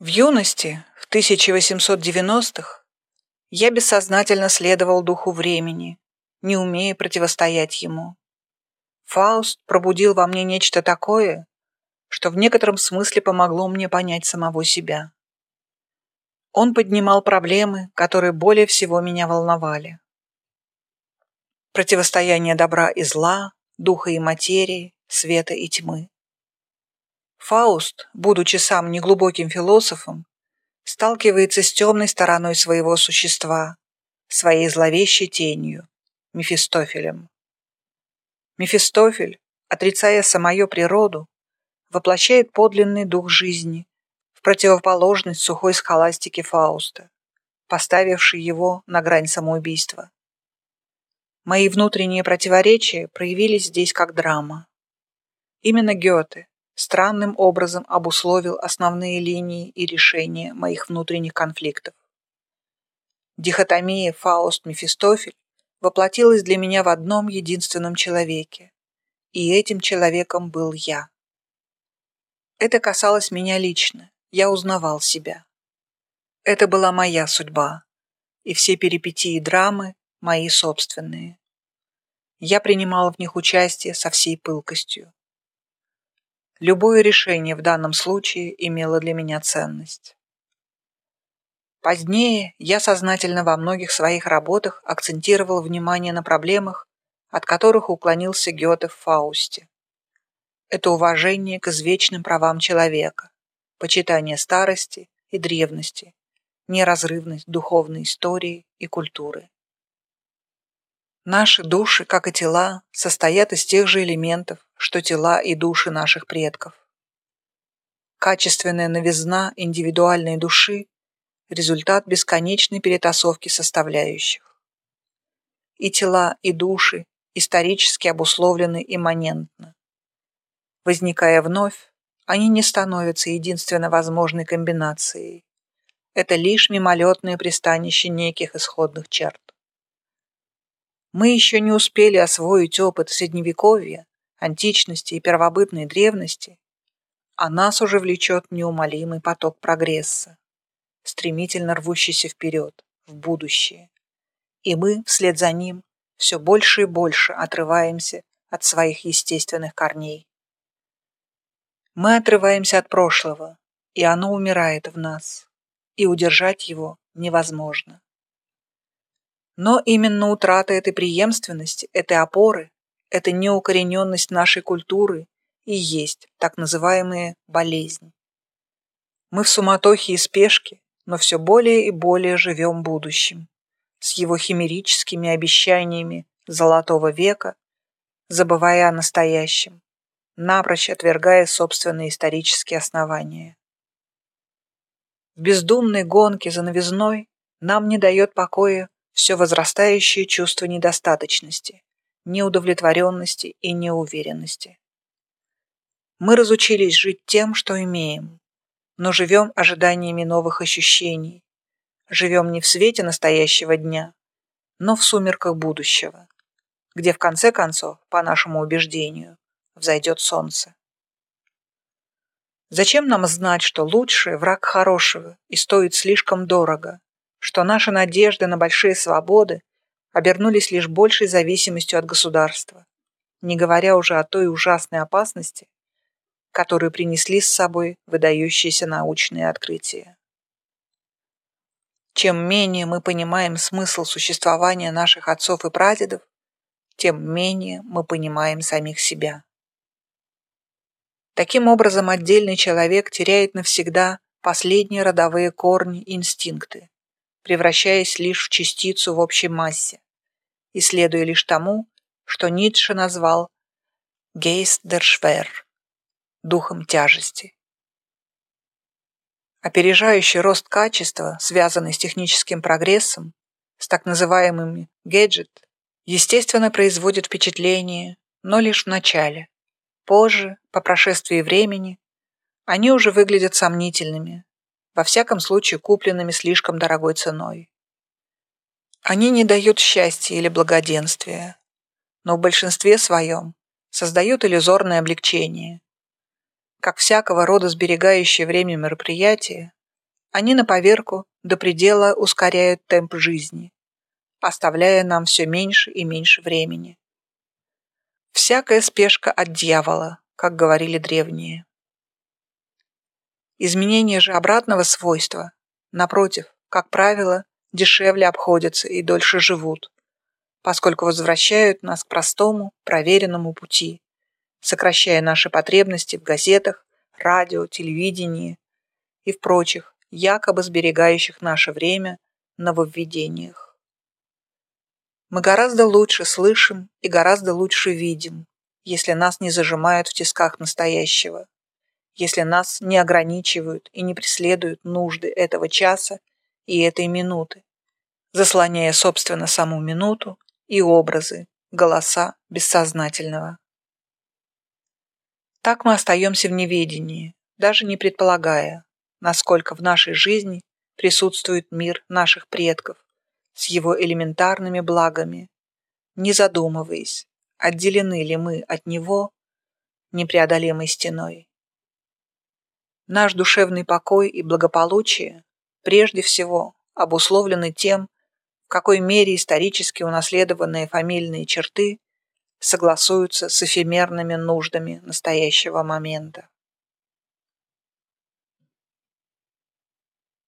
В юности, в 1890-х, я бессознательно следовал духу времени, не умея противостоять ему. Фауст пробудил во мне нечто такое, что в некотором смысле помогло мне понять самого себя. Он поднимал проблемы, которые более всего меня волновали. Противостояние добра и зла, духа и материи, света и тьмы. Фауст, будучи сам неглубоким философом, сталкивается с темной стороной своего существа, своей зловещей тенью, Мефистофелем. Мефистофель, отрицая самую природу, воплощает подлинный дух жизни в противоположность сухой схоластике Фауста, поставившей его на грань самоубийства. Мои внутренние противоречия проявились здесь как драма. Именно Гёте, странным образом обусловил основные линии и решения моих внутренних конфликтов. Дихотомия Фауст-Мефистофель воплотилась для меня в одном единственном человеке, и этим человеком был я. Это касалось меня лично, я узнавал себя. Это была моя судьба, и все перипетии драмы мои собственные. Я принимал в них участие со всей пылкостью. Любое решение в данном случае имело для меня ценность. Позднее я сознательно во многих своих работах акцентировал внимание на проблемах, от которых уклонился Гёте в Фаусте. Это уважение к извечным правам человека, почитание старости и древности, неразрывность духовной истории и культуры. Наши души, как и тела, состоят из тех же элементов, что тела и души наших предков. Качественная новизна индивидуальной души – результат бесконечной перетасовки составляющих. И тела, и души исторически обусловлены имманентно. Возникая вновь, они не становятся единственно возможной комбинацией. Это лишь мимолетное пристанище неких исходных черт. Мы еще не успели освоить опыт Средневековья, античности и первобытной древности, а нас уже влечет неумолимый поток прогресса, стремительно рвущийся вперед, в будущее. И мы, вслед за ним, все больше и больше отрываемся от своих естественных корней. Мы отрываемся от прошлого, и оно умирает в нас, и удержать его невозможно. Но именно утрата этой преемственности, этой опоры, эта неукорененность нашей культуры и есть так называемая болезнь. Мы в суматохе и спешке, но все более и более живем будущим, с его химерическими обещаниями золотого века, забывая о настоящем, напрочь отвергая собственные исторические основания. В бездумной гонке за новизной нам не дает покоя все возрастающее чувство недостаточности, неудовлетворенности и неуверенности. Мы разучились жить тем, что имеем, но живем ожиданиями новых ощущений, живем не в свете настоящего дня, но в сумерках будущего, где в конце концов, по нашему убеждению, взойдет солнце. Зачем нам знать, что лучшее – враг хорошего и стоит слишком дорого, что наши надежды на большие свободы обернулись лишь большей зависимостью от государства, не говоря уже о той ужасной опасности, которую принесли с собой выдающиеся научные открытия. Чем менее мы понимаем смысл существования наших отцов и прадедов, тем менее мы понимаем самих себя. Таким образом, отдельный человек теряет навсегда последние родовые корни и инстинкты, превращаясь лишь в частицу в общей массе, и следуя лишь тому, что Ницше назвал «Geist der Schwer» – духом тяжести. Опережающий рост качества, связанный с техническим прогрессом, с так называемыми «гаджет», естественно, производит впечатление, но лишь в начале. Позже, по прошествии времени, они уже выглядят сомнительными, во всяком случае купленными слишком дорогой ценой. Они не дают счастья или благоденствия, но в большинстве своем создают иллюзорное облегчение. Как всякого рода сберегающее время мероприятие, Они на поверку до предела ускоряют темп жизни, оставляя нам все меньше и меньше времени. Всякая спешка от дьявола, как говорили древние. Изменение же обратного свойства, напротив, как правило, дешевле обходятся и дольше живут, поскольку возвращают нас к простому, проверенному пути, сокращая наши потребности в газетах, радио, телевидении и в прочих, якобы сберегающих наше время нововведениях. Мы гораздо лучше слышим и гораздо лучше видим, если нас не зажимают в тисках настоящего, если нас не ограничивают и не преследуют нужды этого часа и этой минуты, заслоняя, собственно, саму минуту и образы, голоса бессознательного. Так мы остаемся в неведении, даже не предполагая, насколько в нашей жизни присутствует мир наших предков с его элементарными благами, не задумываясь, отделены ли мы от него непреодолимой стеной. Наш душевный покой и благополучие прежде всего обусловлены тем, в какой мере исторически унаследованные фамильные черты согласуются с эфемерными нуждами настоящего момента.